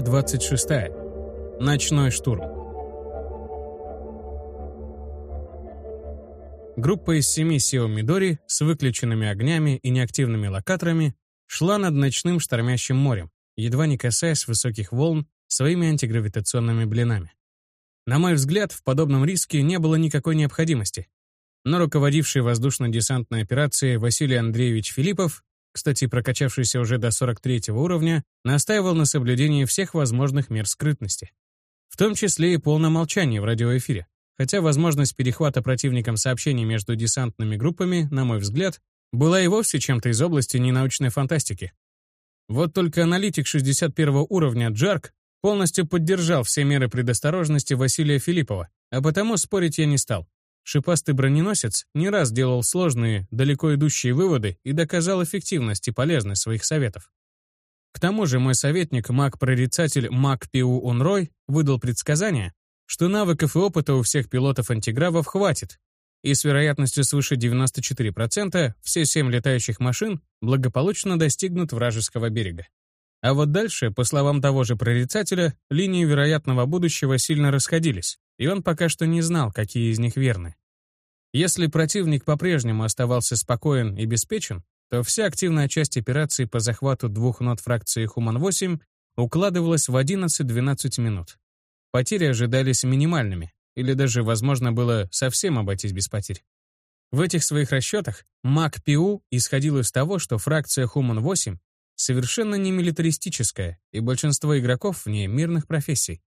Глава 26. Ночной штурм. Группа из семи Сио Мидори с выключенными огнями и неактивными локаторами шла над ночным штормящим морем, едва не касаясь высоких волн своими антигравитационными блинами. На мой взгляд, в подобном риске не было никакой необходимости. Но руководивший воздушно-десантной операцией Василий Андреевич Филиппов кстати, прокачавшийся уже до 43 уровня, настаивал на соблюдении всех возможных мер скрытности. В том числе и полное молчание в радиоэфире. Хотя возможность перехвата противником сообщений между десантными группами, на мой взгляд, была и вовсе чем-то из области ненаучной фантастики. Вот только аналитик 61 уровня Джарк полностью поддержал все меры предосторожности Василия Филиппова, а потому спорить я не стал. Шипастый броненосец не раз делал сложные, далеко идущие выводы и доказал эффективность и полезность своих советов. К тому же мой советник, маг-прорицатель Мак Пиу Унрой, выдал предсказание, что навыков и опыта у всех пилотов антигравов хватит, и с вероятностью свыше 94% все семь летающих машин благополучно достигнут вражеского берега. А вот дальше, по словам того же прорицателя, линии вероятного будущего сильно расходились, и он пока что не знал, какие из них верны. Если противник по-прежнему оставался спокоен и беспечен, то вся активная часть операции по захвату двух нот фракции Хуман-8 укладывалась в 11-12 минут. Потери ожидались минимальными, или даже возможно было совсем обойтись без потерь. В этих своих расчетах Мак Пиу исходил из того, что фракция Хуман-8 совершенно не милитаристическая, и большинство игроков в ней мирных профессий.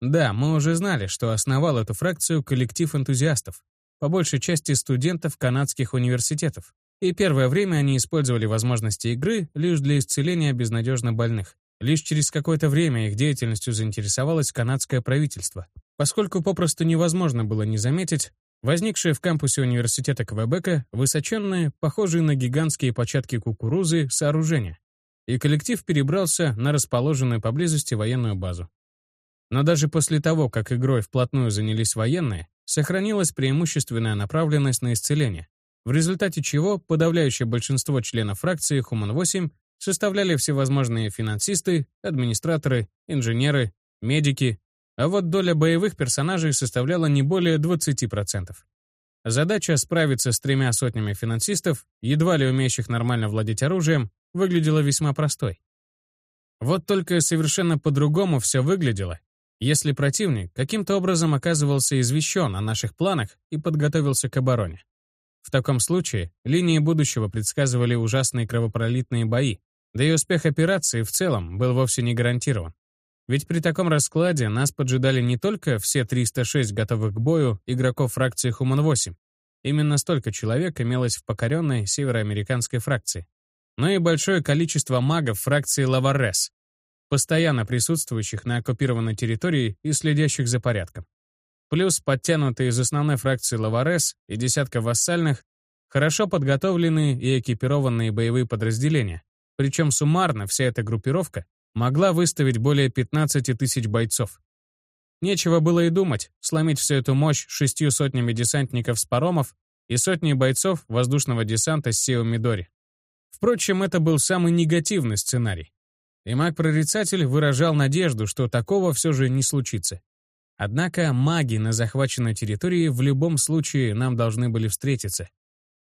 Да, мы уже знали, что основал эту фракцию коллектив энтузиастов, по большей части студентов канадских университетов, и первое время они использовали возможности игры лишь для исцеления безнадежно больных. Лишь через какое-то время их деятельностью заинтересовалось канадское правительство, поскольку попросту невозможно было не заметить возникшие в кампусе университета Квебека высоченные, похожие на гигантские початки кукурузы, сооружения. И коллектив перебрался на расположенную поблизости военную базу. Но даже после того, как игрой вплотную занялись военные, сохранилась преимущественная направленность на исцеление, в результате чего подавляющее большинство членов фракции Хуман-8 составляли всевозможные финансисты, администраторы, инженеры, медики, а вот доля боевых персонажей составляла не более 20%. Задача справиться с тремя сотнями финансистов, едва ли умеющих нормально владеть оружием, выглядела весьма простой. Вот только совершенно по-другому все выглядело, если противник каким-то образом оказывался извещен о наших планах и подготовился к обороне. В таком случае линии будущего предсказывали ужасные кровопролитные бои, да и успех операции в целом был вовсе не гарантирован. Ведь при таком раскладе нас поджидали не только все 306 готовых к бою игроков фракции Хуман-8, именно столько человек имелось в покоренной североамериканской фракции, но и большое количество магов фракции Лаварес, постоянно присутствующих на оккупированной территории и следящих за порядком. Плюс подтянутые из основной фракции Лаварес и десятка вассальных, хорошо подготовленные и экипированные боевые подразделения. Причем суммарно вся эта группировка могла выставить более 15 тысяч бойцов. Нечего было и думать, сломить всю эту мощь шестью сотнями десантников с паромов и сотней бойцов воздушного десанта с Сео Мидори. Впрочем, это был самый негативный сценарий. И маг-прорицатель выражал надежду, что такого все же не случится. Однако маги на захваченной территории в любом случае нам должны были встретиться.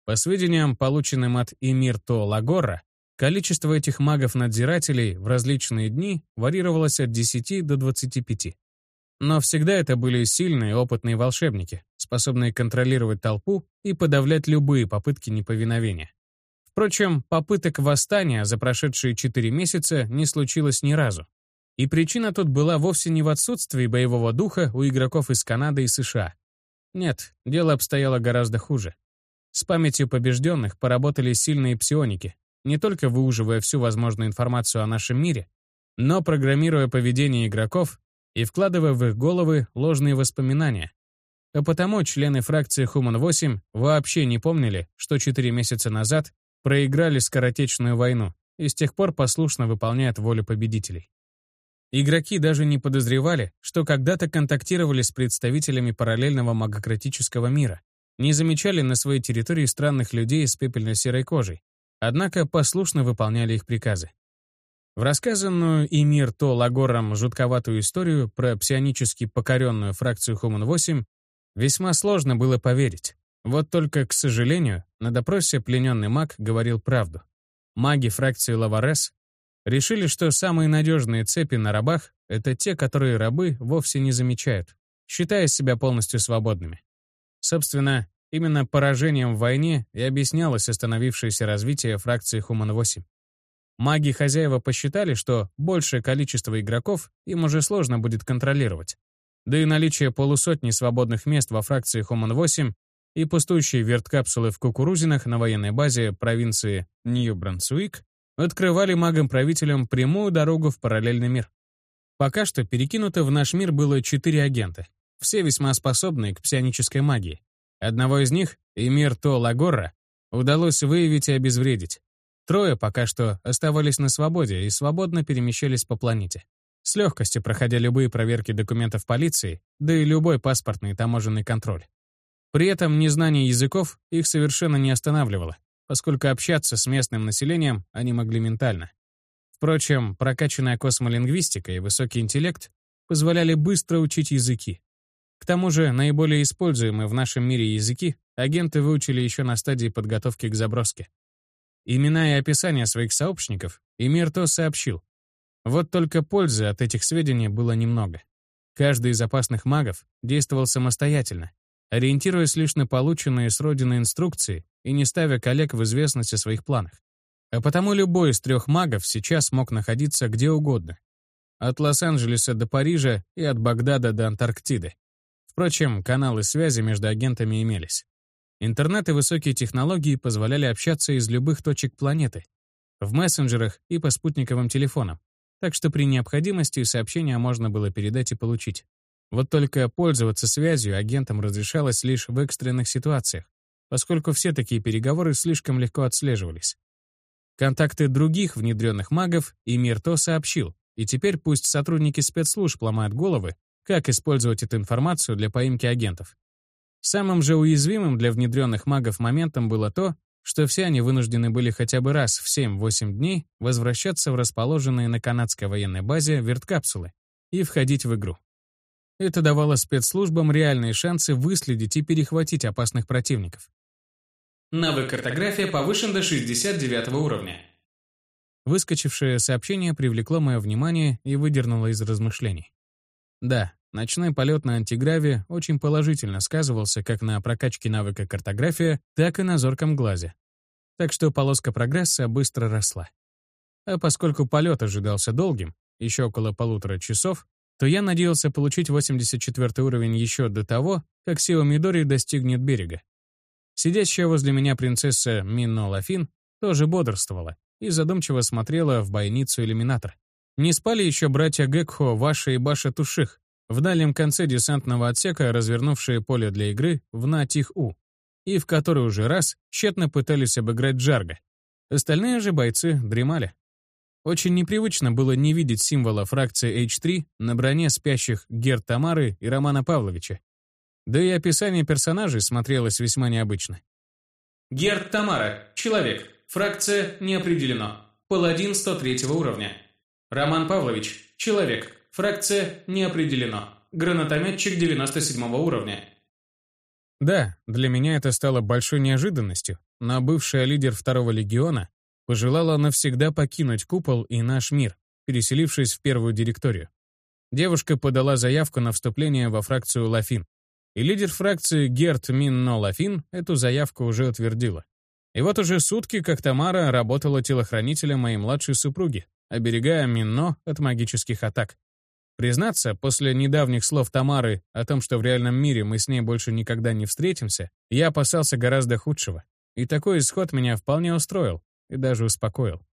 По сведениям, полученным от Эмир То Лагора, количество этих магов-надзирателей в различные дни варьировалось от 10 до 25. Но всегда это были сильные, опытные волшебники, способные контролировать толпу и подавлять любые попытки неповиновения. Впрочем, попыток восстания за прошедшие четыре месяца не случилось ни разу. И причина тут была вовсе не в отсутствии боевого духа у игроков из Канады и США. Нет, дело обстояло гораздо хуже. С памятью побежденных поработали сильные псионики, не только выуживая всю возможную информацию о нашем мире, но программируя поведение игроков и вкладывая в их головы ложные воспоминания. А потому члены фракции Human 8 вообще не помнили, что 4 месяца назад проиграли скоротечную войну и с тех пор послушно выполняют волю победителей. Игроки даже не подозревали, что когда-то контактировали с представителями параллельного магократического мира, не замечали на своей территории странных людей с пепельно-серой кожей, однако послушно выполняли их приказы. В рассказанную Эмир То Лагором жутковатую историю про псионически покоренную фракцию Хуман-8 весьма сложно было поверить. Вот только, к сожалению, на допросе плененный маг говорил правду. Маги фракции Лаварес решили, что самые надежные цепи на рабах — это те, которые рабы вовсе не замечают, считая себя полностью свободными. Собственно, именно поражением в войне и объяснялось остановившееся развитие фракции Хуман-8. Маги-хозяева посчитали, что большее количество игроков им уже сложно будет контролировать. Да и наличие полусотни свободных мест во фракции Хуман-8 и пустующие верткапсулы в кукурузинах на военной базе провинции Нью-Брансуик открывали магам-правителям прямую дорогу в параллельный мир. Пока что перекинуто в наш мир было четыре агента, все весьма способные к псионической магии. Одного из них, Эмир То Лагорра, удалось выявить и обезвредить. Трое пока что оставались на свободе и свободно перемещались по планете. С легкостью проходя любые проверки документов полиции, да и любой паспортный и таможенный контроль. При этом незнание языков их совершенно не останавливало, поскольку общаться с местным населением они могли ментально. Впрочем, прокачанная космолингвистика и высокий интеллект позволяли быстро учить языки. К тому же наиболее используемые в нашем мире языки агенты выучили еще на стадии подготовки к заброске. Имена и описания своих сообщников Эмирто сообщил. Вот только пользы от этих сведений было немного. Каждый из опасных магов действовал самостоятельно, ориентируясь лишь на полученные с Родины инструкции и не ставя коллег в известность о своих планах. А потому любой из трех магов сейчас мог находиться где угодно. От Лос-Анджелеса до Парижа и от Багдада до Антарктиды. Впрочем, каналы связи между агентами имелись. Интернет и высокие технологии позволяли общаться из любых точек планеты, в мессенджерах и по спутниковым телефонам, так что при необходимости сообщения можно было передать и получить. Вот только пользоваться связью агентам разрешалось лишь в экстренных ситуациях, поскольку все такие переговоры слишком легко отслеживались. Контакты других внедренных магов и Мирто сообщил, и теперь пусть сотрудники спецслужб ломают головы, как использовать эту информацию для поимки агентов. Самым же уязвимым для внедренных магов моментом было то, что все они вынуждены были хотя бы раз в 7-8 дней возвращаться в расположенные на канадской военной базе верткапсулы и входить в игру. Это давало спецслужбам реальные шансы выследить и перехватить опасных противников. Навык картография повышен до 69 уровня. Выскочившее сообщение привлекло мое внимание и выдернуло из размышлений. Да, Ночной полет на антиграве очень положительно сказывался как на прокачке навыка картография, так и на зорком глазе. Так что полоска прогресса быстро росла. А поскольку полет ожидался долгим, еще около полутора часов, то я надеялся получить 84 уровень еще до того, как Сио Мидори достигнет берега. Сидящая возле меня принцесса Минно Лафин тоже бодрствовала и задумчиво смотрела в бойницу иллюминатор. Не спали еще братья Гекхо, Ваша и Баша Туших, в дальнем конце десантного отсека развернувшие поле для игры в Натих-У, и в который уже раз тщетно пытались обыграть Джарга. Остальные же бойцы дремали. Очень непривычно было не видеть символа фракции H3 на броне спящих Герд Тамары и Романа Павловича. Да и описание персонажей смотрелось весьма необычно. Герд Тамара, человек, фракция не определено, паладин 103 уровня. Роман Павлович, человек, Фракция не определено. Гранатометчик 97 уровня. Да, для меня это стало большой неожиданностью, но бывшая лидер второго легиона пожелала навсегда покинуть купол и наш мир, переселившись в первую директорию. Девушка подала заявку на вступление во фракцию Лафин. И лидер фракции Герт Минно Лафин эту заявку уже утвердила. И вот уже сутки, как Тамара работала телохранителем моей младшей супруги, оберегая Минно от магических атак. Признаться, после недавних слов Тамары о том, что в реальном мире мы с ней больше никогда не встретимся, я опасался гораздо худшего. И такой исход меня вполне устроил и даже успокоил.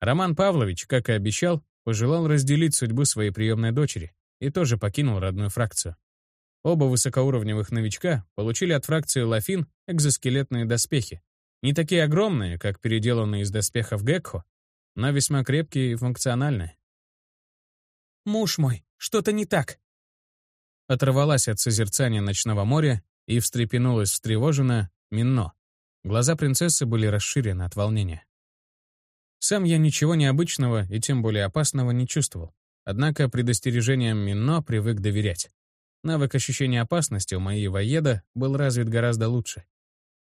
Роман Павлович, как и обещал, пожелал разделить судьбу своей приемной дочери и тоже покинул родную фракцию. Оба высокоуровневых новичка получили от фракции Лафин экзоскелетные доспехи. Не такие огромные, как переделанные из доспехов Гекхо, но весьма крепкие и функциональные. «Муж мой, что-то не так!» Оторвалась от созерцания ночного моря и встрепенулась встревоженно Минно. Глаза принцессы были расширены от волнения. Сам я ничего необычного и тем более опасного не чувствовал. Однако предостережениям Мино привык доверять. Навык ощущения опасности у моей воеда был развит гораздо лучше.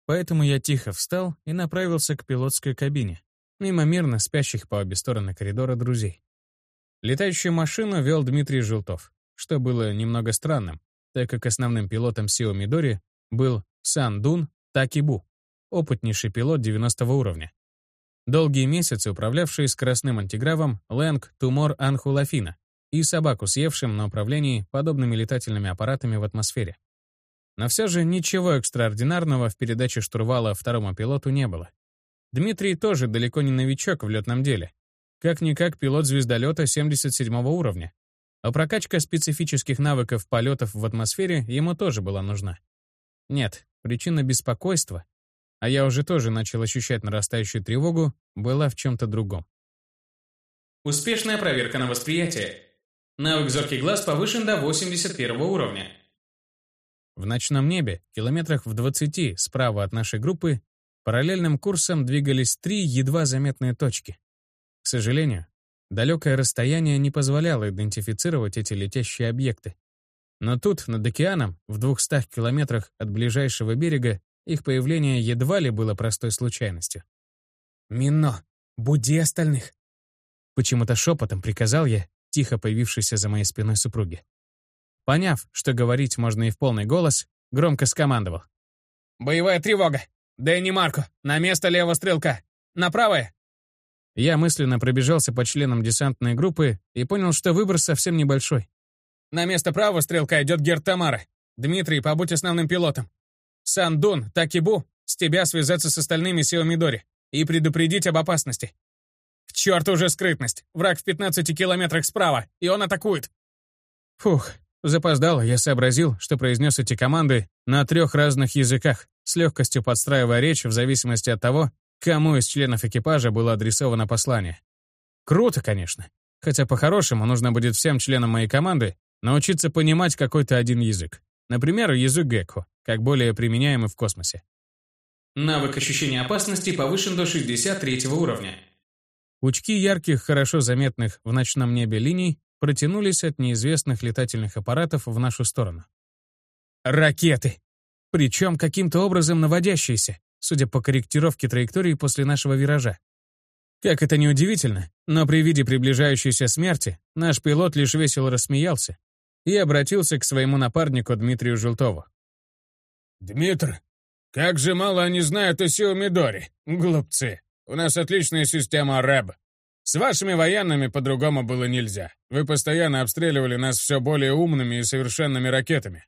Поэтому я тихо встал и направился к пилотской кабине, мимо мирно спящих по обе стороны коридора друзей. Летающую машину вел Дмитрий Желтов, что было немного странным, так как основным пилотом Сио Мидори был Сан Дун Такибу, опытнейший пилот 90 уровня. Долгие месяцы управлявший скоростным антигравом Лэнг Тумор Анхулафина и собаку, съевшим на управлении подобными летательными аппаратами в атмосфере. Но все же ничего экстраординарного в передаче штурвала второму пилоту не было. Дмитрий тоже далеко не новичок в летном деле. Как-никак пилот звездолета 77 уровня. А прокачка специфических навыков полетов в атмосфере ему тоже была нужна. Нет, причина беспокойства, а я уже тоже начал ощущать нарастающую тревогу, была в чем-то другом. Успешная проверка на восприятие. Навык «Зоркий глаз» повышен до 81 уровня. В ночном небе, километрах в 20 справа от нашей группы, параллельным курсом двигались три едва заметные точки. К сожалению, далекое расстояние не позволяло идентифицировать эти летящие объекты. Но тут, над океаном, в 200 километрах от ближайшего берега, их появление едва ли было простой случайностью. «Мино, буди остальных!» Почему-то шепотом приказал я, тихо появившейся за моей спиной супруге. Поняв, что говорить можно и в полный голос, громко скомандовал. «Боевая тревога! Дэнни Марко! На место левого стрелка! На правое!» Я мысленно пробежался по членам десантной группы и понял, что выбор совсем небольшой. «На место правого стрелка идет Герт Тамара. Дмитрий, побудь основным пилотом. Сандун, Такибу, с тебя связаться с остальными Сиомидори и предупредить об опасности. К черту уже скрытность! Враг в 15 километрах справа, и он атакует!» Фух, запоздало, я сообразил, что произнес эти команды на трех разных языках, с легкостью подстраивая речь в зависимости от того, кому из членов экипажа было адресовано послание. Круто, конечно. Хотя по-хорошему нужно будет всем членам моей команды научиться понимать какой-то один язык. Например, язык Гекко, как более применяемый в космосе. Навык ощущения опасности повышен до 63 уровня. Пучки ярких, хорошо заметных в ночном небе линий протянулись от неизвестных летательных аппаратов в нашу сторону. Ракеты! Причем каким-то образом наводящиеся, судя по корректировке траектории после нашего виража. Как это ни удивительно, но при виде приближающейся смерти наш пилот лишь весело рассмеялся и обратился к своему напарнику Дмитрию Желтову. «Дмитр, как же мало они знают о Сиомидоре, глупцы. У нас отличная система РЭБ. С вашими военными по-другому было нельзя. Вы постоянно обстреливали нас все более умными и совершенными ракетами.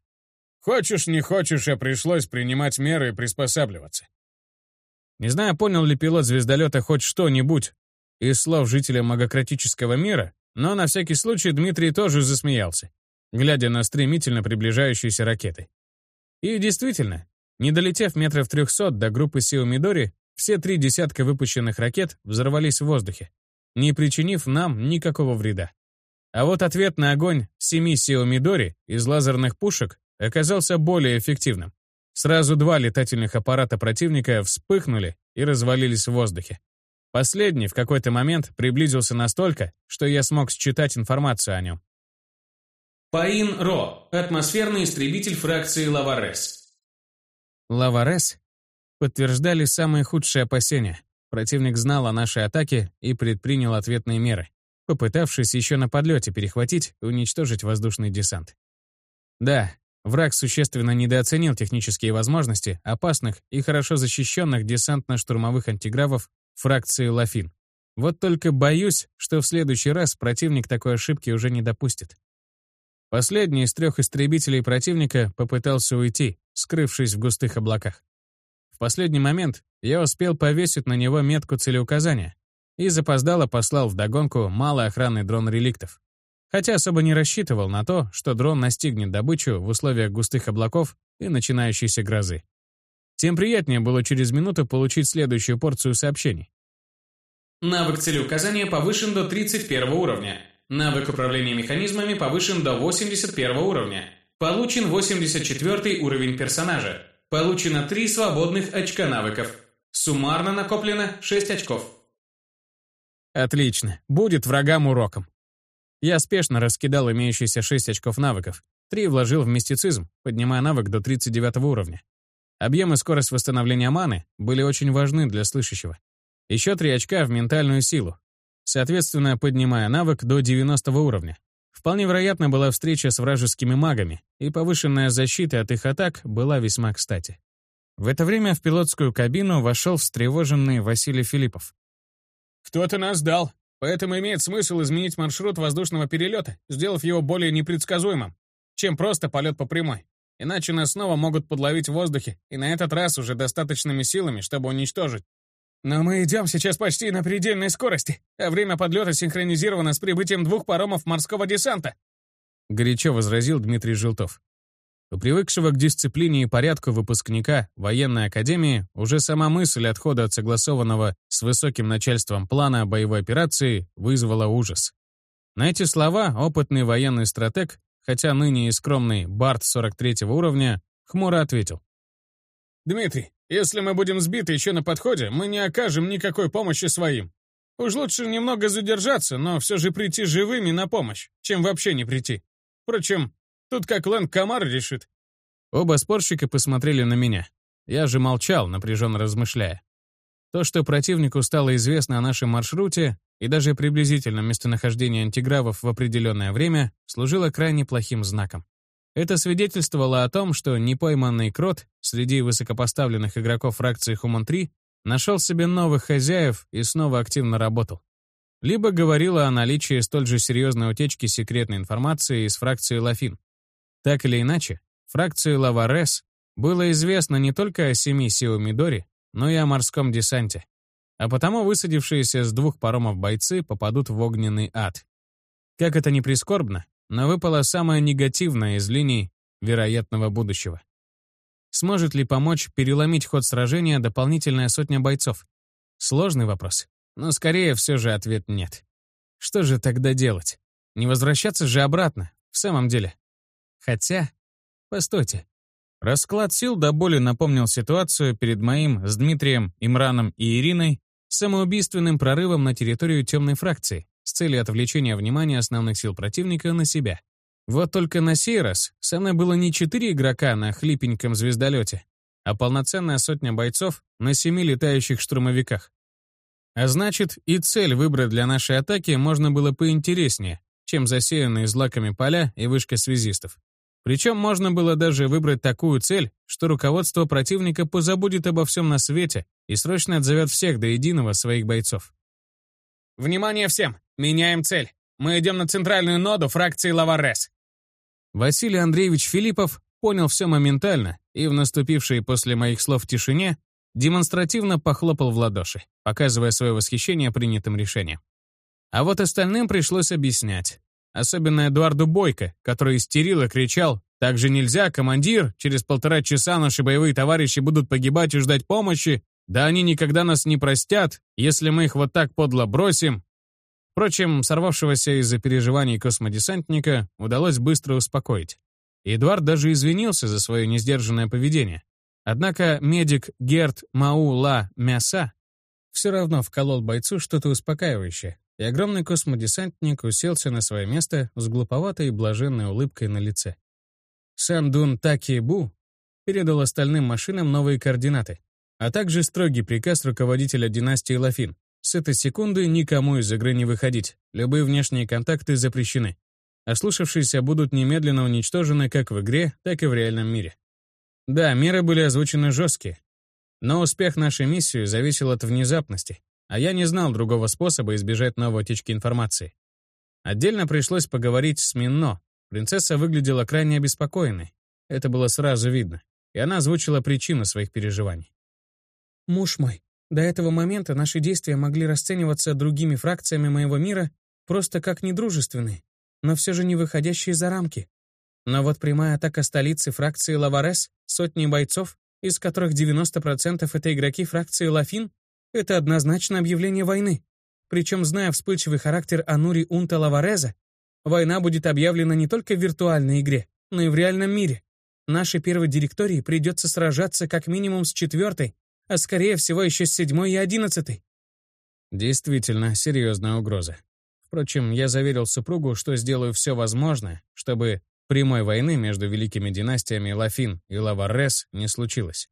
Хочешь, не хочешь, а пришлось принимать меры и приспосабливаться. Не знаю, понял ли пилот звездолета хоть что-нибудь из слов жителя магократического мира, но на всякий случай Дмитрий тоже засмеялся глядя на стремительно приближающиеся ракеты. И действительно, не долетев метров трехсот до группы Сио Мидори, все три десятка выпущенных ракет взорвались в воздухе, не причинив нам никакого вреда. А вот ответ на огонь семи Сио Мидори из лазерных пушек оказался более эффективным. Сразу два летательных аппарата противника вспыхнули и развалились в воздухе. Последний в какой-то момент приблизился настолько, что я смог считать информацию о нем. Паин Ро, атмосферный истребитель фракции Лаварес. Лаварес подтверждали самые худшие опасения. Противник знал о нашей атаке и предпринял ответные меры, попытавшись еще на подлете перехватить и уничтожить воздушный десант. Да, враг существенно недооценил технические возможности опасных и хорошо защищенных десантно-штурмовых антигравов фракции Лафин. Вот только боюсь, что в следующий раз противник такой ошибки уже не допустит. Последний из трех истребителей противника попытался уйти, скрывшись в густых облаках. В последний момент я успел повесить на него метку целеуказания и запоздало послал вдогонку малый охранный дрон реликтов. Хотя особо не рассчитывал на то, что дрон настигнет добычу в условиях густых облаков и начинающейся грозы. Тем приятнее было через минуту получить следующую порцию сообщений. Навык целеуказания повышен до 31 уровня. Навык управления механизмами повышен до 81 уровня. Получен 84 уровень персонажа. Получено 3 свободных очка навыков. Суммарно накоплено 6 очков. Отлично, будет врагам уроком. Я спешно раскидал имеющиеся 6 очков навыков. Три вложил в мистицизм, поднимая навык до 39 уровня. Объем и скорость восстановления маны были очень важны для слышащего. Еще три очка в ментальную силу, соответственно, поднимая навык до 90 уровня. Вполне вероятно была встреча с вражескими магами, и повышенная защита от их атак была весьма кстати. В это время в пилотскую кабину вошел встревоженный Василий Филиппов. «Кто-то нас дал. Поэтому имеет смысл изменить маршрут воздушного перелета, сделав его более непредсказуемым, чем просто полет по прямой. Иначе нас снова могут подловить в воздухе, и на этот раз уже достаточными силами, чтобы уничтожить. Но мы идем сейчас почти на предельной скорости, а время подлета синхронизировано с прибытием двух паромов морского десанта. Горячо возразил Дмитрий Желтов. У привыкшего к дисциплине и порядку выпускника военной академии уже сама мысль отхода от согласованного с высоким начальством плана боевой операции вызвала ужас. На эти слова опытный военный стратег, хотя ныне и скромный Барт 43 уровня, хмуро ответил. «Дмитрий, если мы будем сбиты еще на подходе, мы не окажем никакой помощи своим. Уж лучше немного задержаться, но все же прийти живыми на помощь, чем вообще не прийти. Впрочем, Тут как Лэн Камар решит. Оба спорщика посмотрели на меня. Я же молчал, напряженно размышляя. То, что противнику стало известно о нашем маршруте и даже приблизительном местонахождении антигравов в определенное время, служило крайне плохим знаком. Это свидетельствовало о том, что непойманный крот среди высокопоставленных игроков фракции Хуман-3 нашел себе новых хозяев и снова активно работал. Либо говорило о наличии столь же серьезной утечки секретной информации из фракции Лафин, так или иначе, фракции Лаварес было известно не только о семи Сио Мидори, но и о морском десанте. А потому высадившиеся с двух паромов бойцы попадут в огненный ад. Как это ни прискорбно, но выпало самое негативное из линий вероятного будущего. Сможет ли помочь переломить ход сражения дополнительная сотня бойцов? Сложный вопрос, но скорее все же ответ нет. Что же тогда делать? Не возвращаться же обратно, в самом деле. Хотя... Постойте. Расклад сил до боли напомнил ситуацию перед моим с Дмитрием, Имраном и Ириной самоубийственным прорывом на территорию темной фракции с целью отвлечения внимания основных сил противника на себя. Вот только на сей раз со мной было не четыре игрока на хлипеньком звездолете, а полноценная сотня бойцов на семи летающих штурмовиках. А значит, и цель выбрать для нашей атаки можно было поинтереснее, чем засеянные злаками поля и вышка связистов. Причем можно было даже выбрать такую цель, что руководство противника позабудет обо всем на свете и срочно отзовет всех до единого своих бойцов. «Внимание всем! Меняем цель! Мы идем на центральную ноду фракции Лаварес!» Василий Андреевич Филиппов понял все моментально и в наступившей после моих слов тишине демонстративно похлопал в ладоши, показывая свое восхищение принятым решением. А вот остальным пришлось объяснять. Особенно Эдуарду Бойко, который истерил и кричал «Так же нельзя, командир! Через полтора часа наши боевые товарищи будут погибать и ждать помощи! Да они никогда нас не простят, если мы их вот так подло бросим!» Впрочем, сорвавшегося из-за переживаний космодесантника удалось быстро успокоить. Эдуард даже извинился за свое несдержанное поведение. Однако медик Герт Маула Мяса все равно вколол бойцу что-то успокаивающее, и огромный космодесантник уселся на свое место с глуповатой и блаженной улыбкой на лице. Сандун Такибу передал остальным машинам новые координаты, а также строгий приказ руководителя династии Лафин. С этой секунды никому из игры не выходить, любые внешние контакты запрещены. Ослушавшиеся будут немедленно уничтожены как в игре, так и в реальном мире. Да, меры были озвучены жесткие, но успех нашей миссии зависел от внезапности, а я не знал другого способа избежать новой утечки информации. Отдельно пришлось поговорить с Минно. Принцесса выглядела крайне обеспокоенной. Это было сразу видно, и она озвучила причину своих переживаний. «Муж мой, до этого момента наши действия могли расцениваться другими фракциями моего мира просто как недружественные, но все же не выходящие за рамки. Но вот прямая атака столицы фракции Лаварес, сотни бойцов, из которых 90% это игроки фракции Лафин, это однозначно объявление войны. Причем, зная вспыльчивый характер Анури Унта Лавареза, война будет объявлена не только в виртуальной игре, но и в реальном мире. Нашей первой директории придется сражаться как минимум с четвертой, а скорее всего еще с седьмой и одиннадцатой. Действительно, серьезная угроза. Впрочем, я заверил супругу, что сделаю все возможное, чтобы прямой войны между великими династиями Лафин и Лаваррес не случилось.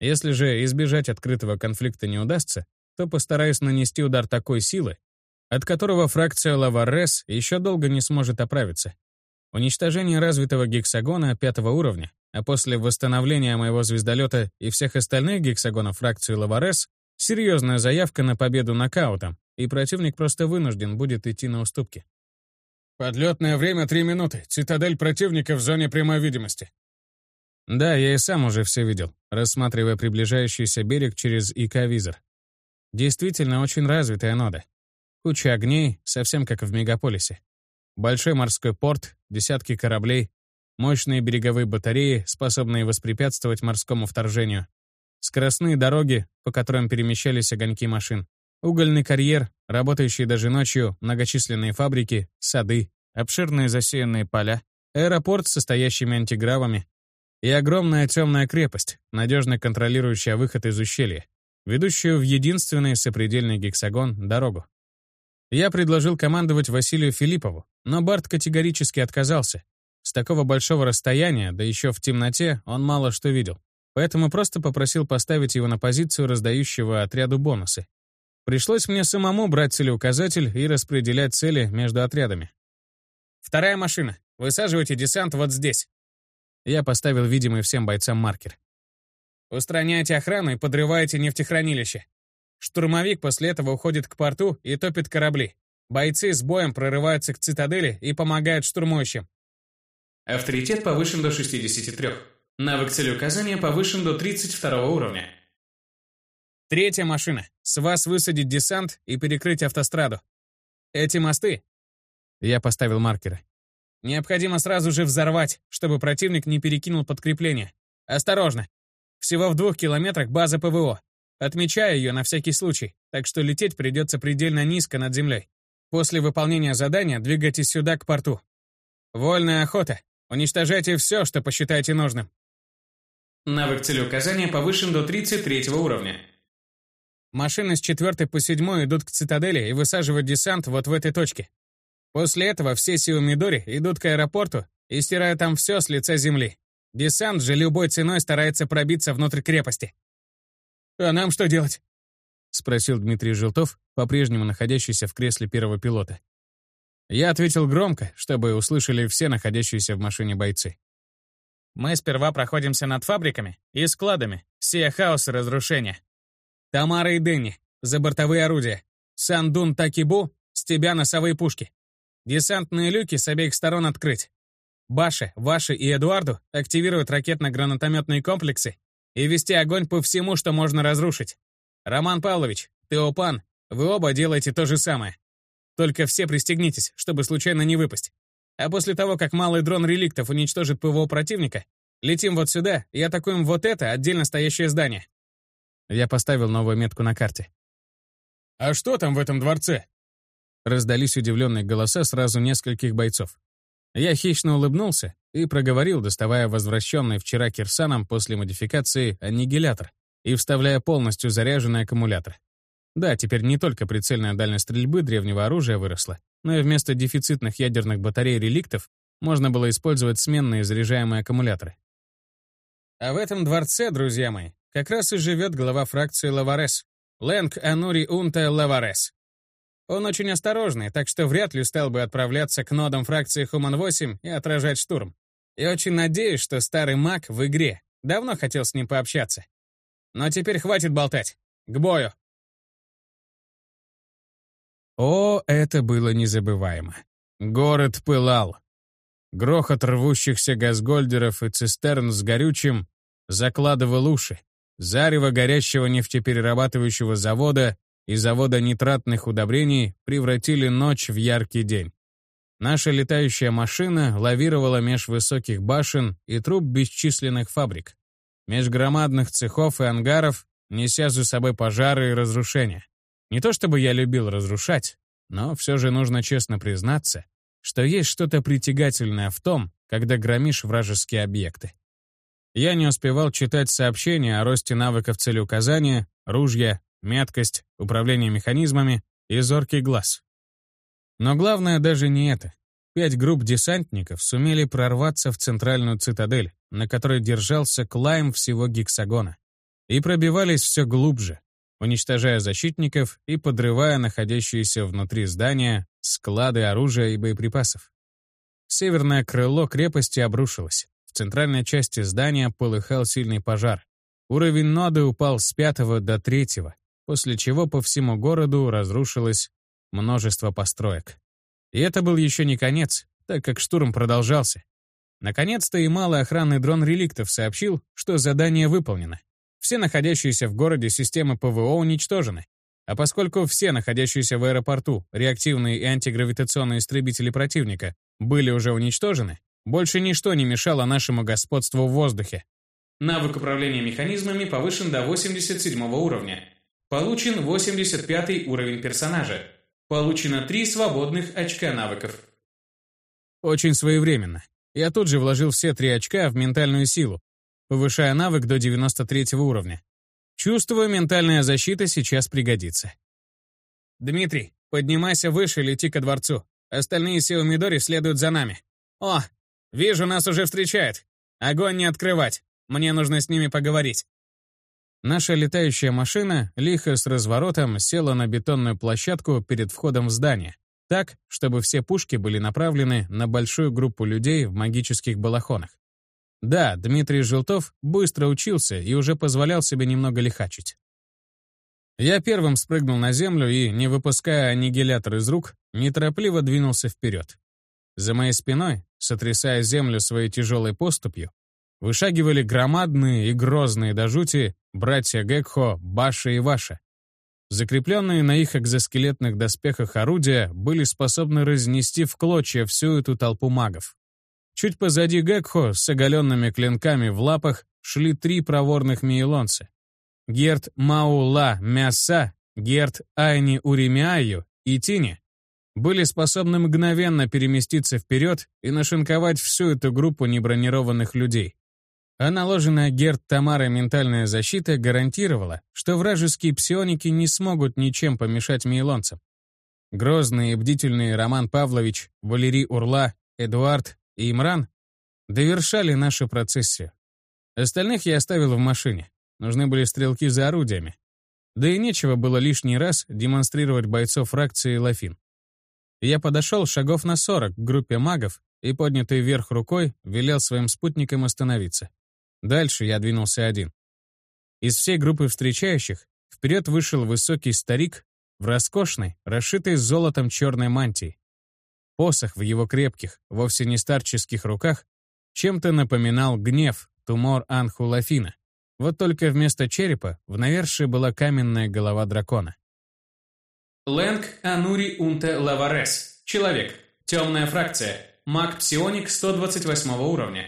Если же избежать открытого конфликта не удастся, то постараюсь нанести удар такой силы, от которого фракция Лаваррес еще долго не сможет оправиться. Уничтожение развитого гексагона пятого уровня, а после восстановления моего звездолета и всех остальных гексагонов фракции Лаварес — серьезная заявка на победу нокаутом, и противник просто вынужден будет идти на уступки. «Подлетное время — три минуты. Цитадель противника в зоне прямой видимости». Да, я и сам уже все видел, рассматривая приближающийся берег через ИК-визор. Действительно очень развитая нода. Куча огней, совсем как в мегаполисе. Большой морской порт, десятки кораблей, мощные береговые батареи, способные воспрепятствовать морскому вторжению, скоростные дороги, по которым перемещались огоньки машин, угольный карьер, работающие даже ночью, многочисленные фабрики, сады, обширные засеянные поля, аэропорт с состоящими антигравами и огромная темная крепость, надежно контролирующая выход из ущелья, ведущую в единственный сопредельный гексагон дорогу. Я предложил командовать Василию Филиппову, но Барт категорически отказался. С такого большого расстояния, да еще в темноте, он мало что видел. Поэтому просто попросил поставить его на позицию раздающего отряду бонусы. Пришлось мне самому брать целеуказатель и распределять цели между отрядами. «Вторая машина. Высаживайте десант вот здесь». Я поставил видимый всем бойцам маркер. «Устраняйте охрану и подрывайте нефтехранилище. Штурмовик после этого уходит к порту и топит корабли. Бойцы с боем прорываются к цитадели и помогают штурмующим. Авторитет повышен до 63. Навык целеуказания повышен до 32 уровня. Третья машина. С вас высадить десант и перекрыть автостраду. Эти мосты... Я поставил маркеры. Необходимо сразу же взорвать, чтобы противник не перекинул подкрепление. Осторожно. Всего в двух километрах база ПВО. Отмечаю ее на всякий случай, так что лететь придется предельно низко над землей. После выполнения задания двигайтесь сюда, к порту. Вольная охота. Уничтожайте все, что посчитаете нужным. Навык целеуказания повышен до 33 уровня. Машины с 4 по 7 идут к цитадели и высаживают десант вот в этой точке. После этого все силы Мидори идут к аэропорту и стирают там все с лица земли. Десант же любой ценой старается пробиться внутрь крепости. «А нам что делать?» — спросил Дмитрий Желтов, по-прежнему находящийся в кресле первого пилота. Я ответил громко, чтобы услышали все находящиеся в машине бойцы. «Мы сперва проходимся над фабриками и складами, сея хаос и разрушения. Тамара и Дэнни, за бортовые орудия. Сандун Такибу, с тебя носовые пушки. Десантные люки с обеих сторон открыть. Баше, Ваше и Эдуарду активировать ракетно-гранатометные комплексы и вести огонь по всему, что можно разрушить. Роман Павлович, Теопан, вы оба делаете то же самое. Только все пристегнитесь, чтобы случайно не выпасть. А после того, как малый дрон реликтов уничтожит ПВО противника, летим вот сюда и атакуем вот это отдельно стоящее здание. Я поставил новую метку на карте. «А что там в этом дворце?» Раздались удивленные голоса сразу нескольких бойцов. Я хищно улыбнулся и проговорил, доставая возвращенный вчера Кирсаном после модификации аннигилятор и вставляя полностью заряженный аккумулятор. Да, теперь не только прицельная дальность стрельбы древнего оружия выросла, но и вместо дефицитных ядерных батарей реликтов можно было использовать сменные заряжаемые аккумуляторы. А в этом дворце, друзья мои, как раз и живет глава фракции Лаварес, Лэнг Анури Унта Лаварес. Он очень осторожный, так что вряд ли стал бы отправляться к нодам фракции Хуман-8 и отражать штурм. И очень надеюсь, что старый маг в игре. Давно хотел с ним пообщаться. Но теперь хватит болтать. К бою. О, это было незабываемо. Город пылал. Грохот рвущихся газгольдеров и цистерн с горючим закладывал уши. Зарево горящего нефтеперерабатывающего завода и завода нитратных удобрений превратили ночь в яркий день. Наша летающая машина лавировала меж высоких башен и труб бесчисленных фабрик, меж громадных цехов и ангаров, неся за собой пожары и разрушения. Не то чтобы я любил разрушать, но все же нужно честно признаться, что есть что-то притягательное в том, когда громишь вражеские объекты. Я не успевал читать сообщения о росте навыков целеуказания, ружья, меткость, управление механизмами и зоркий глаз. Но главное даже не это. Пять групп десантников сумели прорваться в центральную цитадель, на которой держался клайм всего гексагона, и пробивались все глубже, уничтожая защитников и подрывая находящиеся внутри здания склады оружия и боеприпасов. Северное крыло крепости обрушилось. В центральной части здания полыхал сильный пожар. Уровень ноды упал с пятого до третьего, после чего по всему городу разрушилось множество построек. И это был еще не конец, так как штурм продолжался. Наконец-то и малый охранный дрон реликтов сообщил, что задание выполнено. Все находящиеся в городе системы ПВО уничтожены. А поскольку все находящиеся в аэропорту реактивные и антигравитационные истребители противника были уже уничтожены, больше ничто не мешало нашему господству в воздухе. Навык управления механизмами повышен до 87 уровня. Получен 85 уровень персонажа. Получено 3 свободных очка навыков. Очень своевременно. Я тут же вложил все три очка в ментальную силу, повышая навык до 93 уровня. Чувствую, ментальная защита сейчас пригодится. «Дмитрий, поднимайся выше, лети ко дворцу. Остальные силы Мидори следуют за нами. О, вижу, нас уже встречают. Огонь не открывать. Мне нужно с ними поговорить». Наша летающая машина лихо с разворотом села на бетонную площадку перед входом в здание, так, чтобы все пушки были направлены на большую группу людей в магических балахонах. Да, Дмитрий Желтов быстро учился и уже позволял себе немного лихачить. Я первым спрыгнул на землю и, не выпуская аннигилятор из рук, неторопливо двинулся вперед. За моей спиной, сотрясая землю своей тяжелой поступью, вышагивали громадные и грозные до жути братья Гекхо, Баша и Ваша. Закрепленные на их экзоскелетных доспехах орудия были способны разнести в клочья всю эту толпу магов. Чуть позади Гекхо с оголенными клинками в лапах шли три проворных мейлонца. Герт Маула Мяса, Герт Айни Уремиаю и Тини были способны мгновенно переместиться вперед и нашинковать всю эту группу небронированных людей. А наложенная Герт Тамара ментальная защита гарантировала, что вражеские псионики не смогут ничем помешать мейлонцам. Грозные и бдительные Роман Павлович, Валерий Урла, Эдуард и Имран довершали нашу процессию. Остальных я оставил в машине. Нужны были стрелки за орудиями. Да и нечего было лишний раз демонстрировать бойцов фракции Лафин. Я подошел шагов на 40 к группе магов и, поднятой вверх рукой, велел своим спутникам остановиться. Дальше я двинулся один. Из всей группы встречающих вперед вышел высокий старик в роскошной, расшитой золотом черной мантии. Посох в его крепких, вовсе не старческих руках чем-то напоминал гнев Тумор Анхулафина. Вот только вместо черепа в навершие была каменная голова дракона. Лэнг Анури Унте Лаварес. Человек. Темная фракция. Маг Псионик 128 уровня.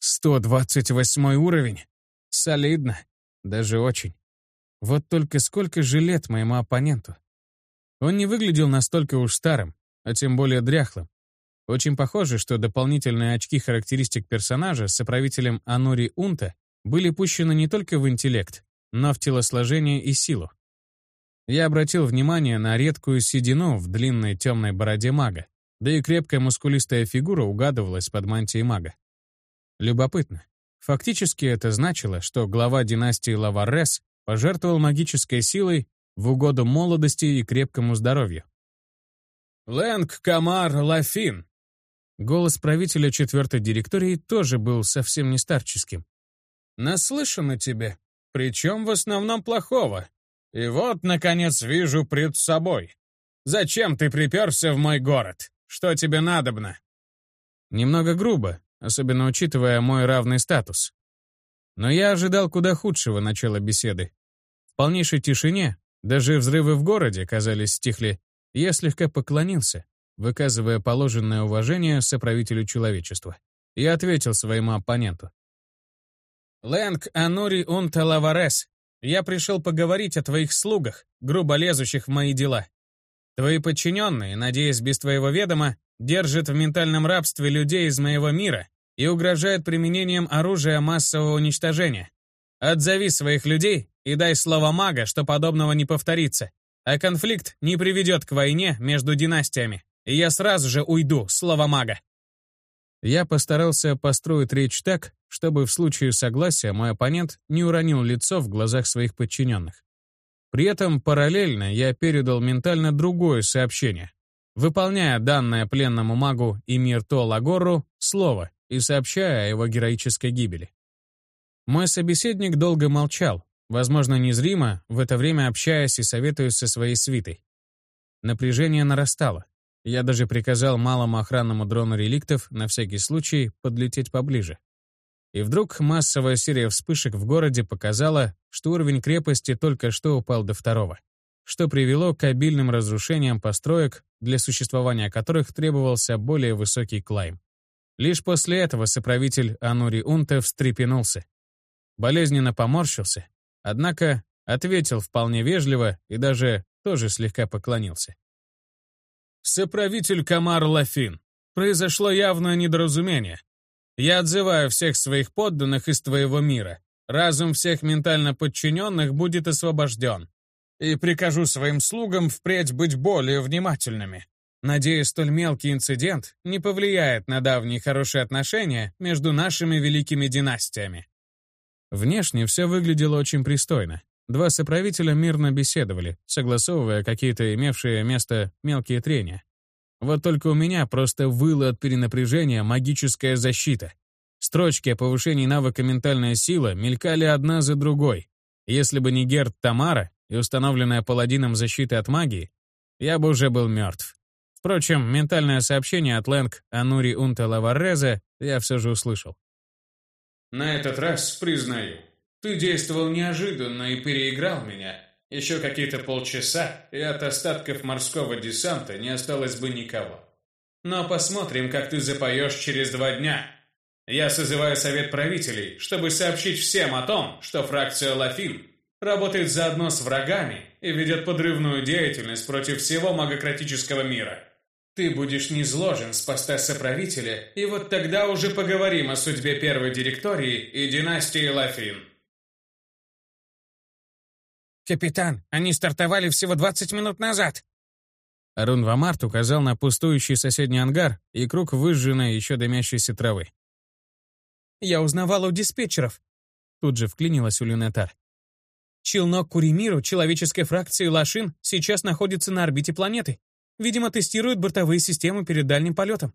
128 уровень? Солидно. Даже очень. Вот только сколько же лет моему оппоненту. Он не выглядел настолько уж старым, а тем более дряхлым. Очень похоже, что дополнительные очки характеристик персонажа с соправителем Анури Унта были пущены не только в интеллект, но в телосложение и силу. Я обратил внимание на редкую седину в длинной темной бороде мага, да и крепкая мускулистая фигура угадывалась под мантией мага. Любопытно. Фактически это значило, что глава династии Лаварес пожертвовал магической силой в угоду молодости и крепкому здоровью. Лэнг Камар Лафин!» Голос правителя четвертой директории тоже был совсем не старческим. «Наслышано тебе, причем в основном плохого. И вот, наконец, вижу пред собой. Зачем ты приперся в мой город? Что тебе надобно?» Немного грубо, особенно учитывая мой равный статус. Но я ожидал куда худшего начала беседы. В полнейшей тишине, даже взрывы в городе, казались, стихли, я слегка поклонился, выказывая положенное уважение соправителю человечества. Я ответил своему оппоненту. «Лэнг Анури Унта Лаварес, я пришел поговорить о твоих слугах, грубо лезущих в мои дела. Твои подчиненные, надеясь без твоего ведома, держат в ментальном рабстве людей из моего мира и угрожают применением оружия массового уничтожения. Отзови своих людей и дай слово мага, что подобного не повторится, а конфликт не приведет к войне между династиями, и я сразу же уйду, слово мага. Я постарался построить речь так, чтобы в случае согласия мой оппонент не уронил лицо в глазах своих подчиненных. При этом параллельно я передал ментально другое сообщение, выполняя данное пленному магу Имирто Лагору слово и сообщая о его героической гибели. Мой собеседник долго молчал, возможно, незримо, в это время общаясь и советуясь со своей свитой. Напряжение нарастало. Я даже приказал малому охранному дрону реликтов на всякий случай подлететь поближе. И вдруг массовая серия вспышек в городе показала, что уровень крепости только что упал до второго, что привело к обильным разрушениям построек, для существования которых требовался более высокий клайм. Лишь после этого соправитель Анури Унте встрепенулся. Болезненно поморщился, однако ответил вполне вежливо и даже тоже слегка поклонился. «Соправитель Камар Лафин, произошло явное недоразумение. Я отзываю всех своих подданных из твоего мира. Разум всех ментально подчиненных будет освобожден. И прикажу своим слугам впредь быть более внимательными. Надеюсь, столь мелкий инцидент не повлияет на давние хорошие отношения между нашими великими династиями. Внешне все выглядело очень пристойно. Два соправителя мирно беседовали, согласовывая какие-то имевшие место мелкие трения. Вот только у меня просто выла от перенапряжения магическая защита. Строчки о повышении навыка ментальная сила мелькали одна за другой. Если бы не Герд Тамара и установленная паладином защита от магии, я бы уже был мертв. Впрочем, ментальное сообщение от Лэнг Анури Унта Лаварреза я все же услышал. «На этот раз, признаю, ты действовал неожиданно и переиграл меня. Еще какие-то полчаса, и от остатков морского десанта не осталось бы никого. Но посмотрим, как ты запоешь через два дня. Я созываю совет правителей, чтобы сообщить всем о том, что фракция Лафин работает заодно с врагами и ведет подрывную деятельность против всего магократического мира. Ты будешь низложен с поста соправителя, и вот тогда уже поговорим о судьбе первой директории и династии Лафин. «Капитан, они стартовали всего 20 минут назад!» Арун Вамарт указал на пустующий соседний ангар и круг выжженной еще дымящейся травы. «Я узнавала у диспетчеров», — тут же вклинилась у Люнетар. «Челнок Куримиру человеческой фракции Лашин сейчас находится на орбите планеты. Видимо, тестируют бортовые системы перед дальним полетом».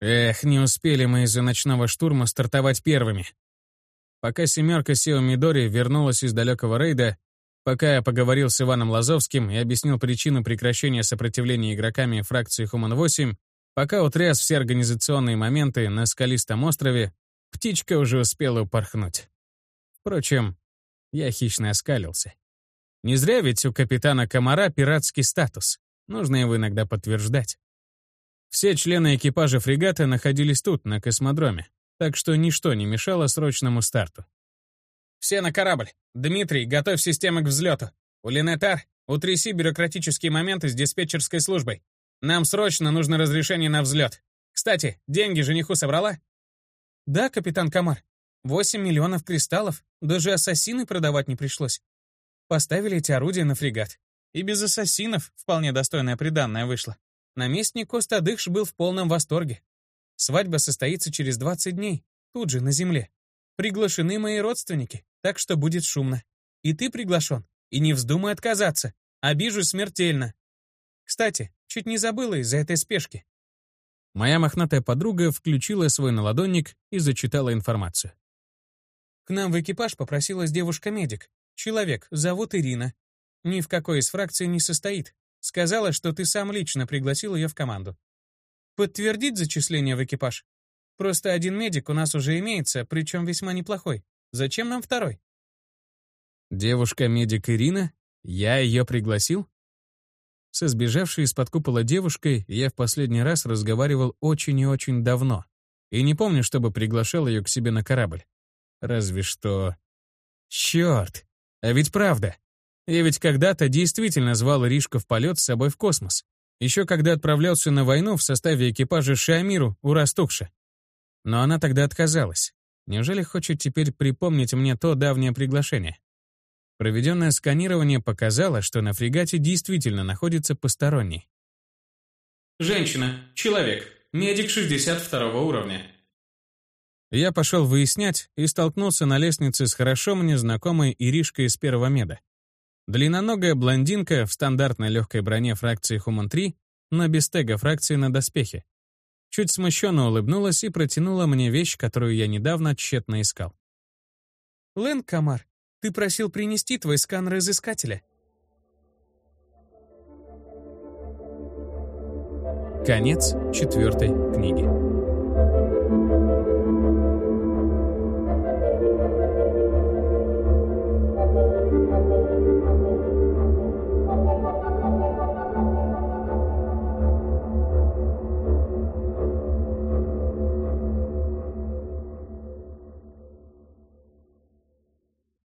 Эх, не успели мы из-за ночного штурма стартовать первыми. Пока семерка Сио Мидори вернулась из далекого рейда, Пока я поговорил с Иваном Лазовским и объяснил причину прекращения сопротивления игроками фракции Хуман-8, пока утряс все организационные моменты на скалистом острове, птичка уже успела упорхнуть. Впрочем, я хищно оскалился. Не зря ведь у капитана Комара пиратский статус. Нужно его иногда подтверждать. Все члены экипажа фрегата находились тут, на космодроме, так что ничто не мешало срочному старту. Все на корабль. Дмитрий, готовь системы к взлету. У Линетар утряси бюрократические моменты с диспетчерской службой. Нам срочно нужно разрешение на взлет. Кстати, деньги жениху собрала? Да, капитан Камар. 8 миллионов кристаллов. Даже ассасины продавать не пришлось. Поставили эти орудия на фрегат. И без ассасинов вполне достойная приданная вышла. Наместник Костадыхш был в полном восторге. Свадьба состоится через 20 дней, тут же, на земле. Приглашены мои родственники, так что будет шумно. И ты приглашен. И не вздумай отказаться. Обижу смертельно. Кстати, чуть не забыла из-за этой спешки. Моя мохнатая подруга включила свой наладонник и зачитала информацию. К нам в экипаж попросилась девушка-медик. Человек, зовут Ирина. Ни в какой из фракций не состоит. Сказала, что ты сам лично пригласил ее в команду. Подтвердить зачисление в экипаж? Просто один медик у нас уже имеется, причем весьма неплохой. Зачем нам второй? Девушка-медик Ирина? Я ее пригласил? Со сбежавшей из-под купола девушкой я в последний раз разговаривал очень и очень давно. И не помню, чтобы приглашал ее к себе на корабль. Разве что... Черт! А ведь правда. Я ведь когда-то действительно звал Ришку в полет с собой в космос. Еще когда отправлялся на войну в составе экипажа Шиамиру у Растукша. Но она тогда отказалась. Неужели хочет теперь припомнить мне то давнее приглашение? Проведенное сканирование показало, что на фрегате действительно находится посторонний. Женщина, человек, медик 62 уровня. Я пошел выяснять и столкнулся на лестнице с хорошо мне знакомой Иришкой из первого меда. Длинноногая блондинка в стандартной легкой броне фракции Хуман-3, но без тега фракции на доспехе. Чуть смущенно улыбнулась и протянула мне вещь, которую я недавно тщетно искал. «Лэн Камар, ты просил принести твой сканер изыскателя». Конец четвертой книги.